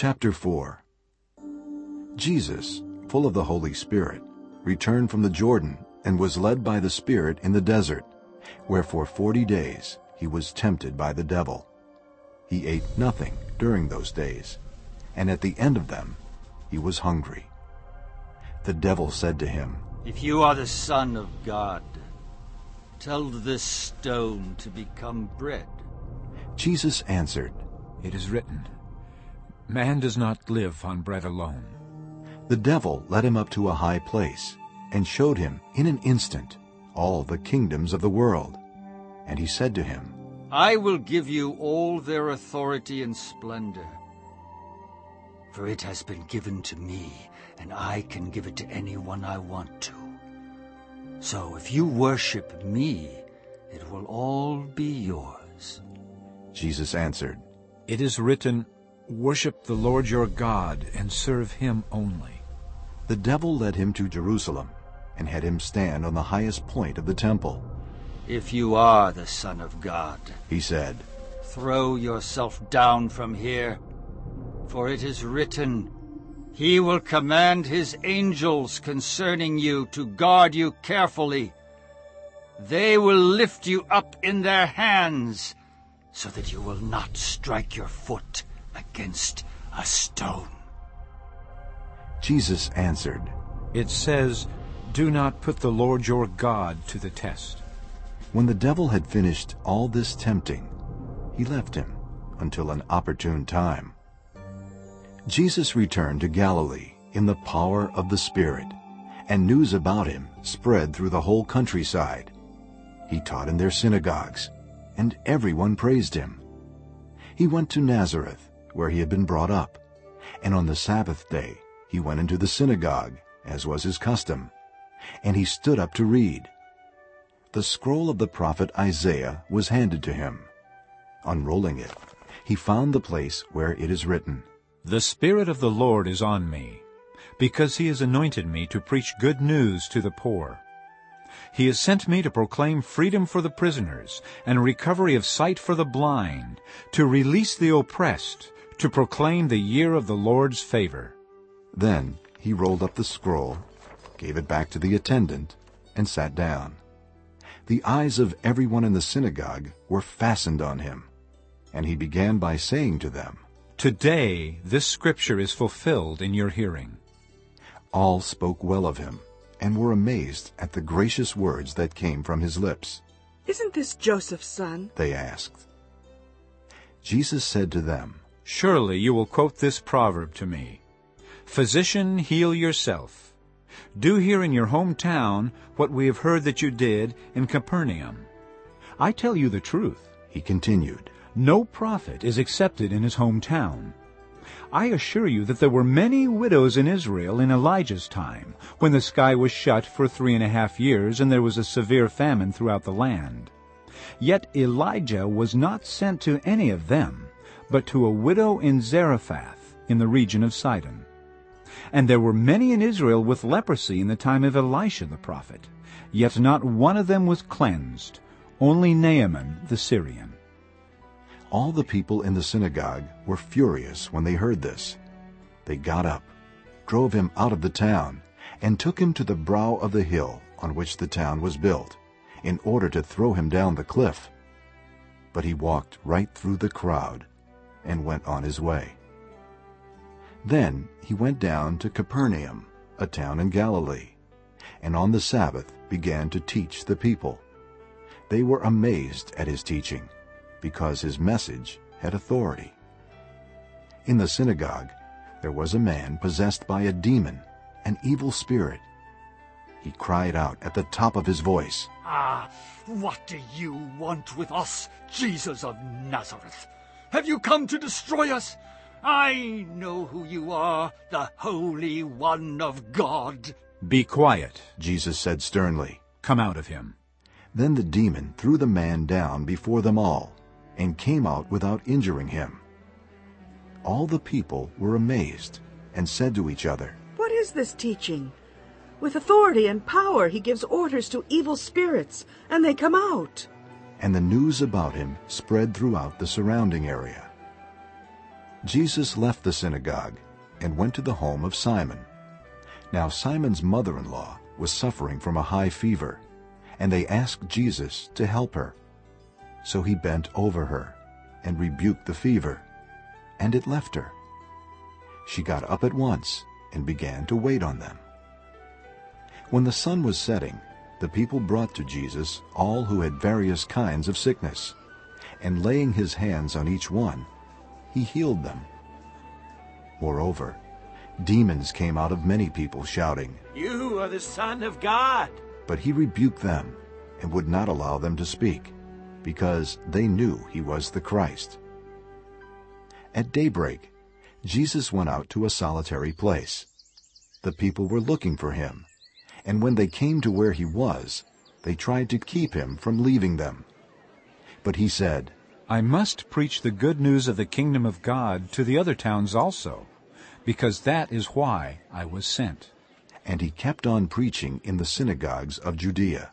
Chapter 4 Jesus, full of the Holy Spirit, returned from the Jordan and was led by the Spirit in the desert, where for forty days he was tempted by the devil. He ate nothing during those days, and at the end of them he was hungry. The devil said to him, If you are the Son of God, tell this stone to become bread. Jesus answered, It is written, Man does not live on bread alone. The devil led him up to a high place and showed him in an instant all the kingdoms of the world. And he said to him, I will give you all their authority and splendor. For it has been given to me, and I can give it to anyone I want to. So if you worship me, it will all be yours. Jesus answered, It is written, Worship the Lord your God and serve him only. The devil led him to Jerusalem and had him stand on the highest point of the temple. If you are the Son of God, He said, throw yourself down from here. For it is written, He will command His angels concerning you to guard you carefully. They will lift you up in their hands, so that you will not strike your foot against a stone. Jesus answered, It says, Do not put the Lord your God to the test. When the devil had finished all this tempting, he left him until an opportune time. Jesus returned to Galilee in the power of the Spirit, and news about him spread through the whole countryside. He taught in their synagogues, and everyone praised him. He went to Nazareth, where he had been brought up, and on the Sabbath day he went into the synagogue, as was his custom, and he stood up to read. The scroll of the prophet Isaiah was handed to him. Unrolling it, he found the place where it is written, The Spirit of the Lord is on me, because he has anointed me to preach good news to the poor. He has sent me to proclaim freedom for the prisoners and recovery of sight for the blind, to release the oppressed, to proclaim the year of the Lord's favor. Then he rolled up the scroll, gave it back to the attendant, and sat down. The eyes of everyone in the synagogue were fastened on him, and he began by saying to them, Today this scripture is fulfilled in your hearing. All spoke well of him, and were amazed at the gracious words that came from his lips. Isn't this Joseph's son? They asked. Jesus said to them, Surely you will quote this proverb to me, Physician, heal yourself. Do here in your hometown what we have heard that you did in Capernaum. I tell you the truth. He continued, No prophet is accepted in his hometown. I assure you that there were many widows in Israel in Elijah's time, when the sky was shut for three and a half years and there was a severe famine throughout the land. Yet Elijah was not sent to any of them, but to a widow in Zarephath in the region of Sidon. And there were many in Israel with leprosy in the time of Elisha the prophet, yet not one of them was cleansed, only Naaman the Syrian. All the people in the synagogue were furious when they heard this. They got up, drove him out of the town, and took him to the brow of the hill on which the town was built, in order to throw him down the cliff. But he walked right through the crowd and went on his way. Then he went down to Capernaum, a town in Galilee, and on the Sabbath began to teach the people. They were amazed at his teaching, because his message had authority. In the synagogue there was a man possessed by a demon, an evil spirit. He cried out at the top of his voice, Ah, what do you want with us, Jesus of Nazareth? Have you come to destroy us? I know who you are, the Holy One of God. Be quiet. Jesus said sternly. Come out of him. Then the demon threw the man down before them all, and came out without injuring him. All the people were amazed, and said to each other, What is this teaching? With authority and power he gives orders to evil spirits, and they come out. And the news about him spread throughout the surrounding area. Jesus left the synagogue and went to the home of Simon. Now Simon's mother-in-law was suffering from a high fever, and they asked Jesus to help her. So he bent over her and rebuked the fever, and it left her. She got up at once and began to wait on them. When the sun was setting, the people brought to Jesus all who had various kinds of sickness, and laying his hands on each one, he healed them. Moreover, demons came out of many people shouting, You are the Son of God. But he rebuked them and would not allow them to speak, because they knew he was the Christ. At daybreak, Jesus went out to a solitary place. The people were looking for him, and when they came to where he was, they tried to keep him from leaving them. But he said, I must preach the good news of the kingdom of God to the other towns also, because that is why I was sent. And he kept on preaching in the synagogues of Judea.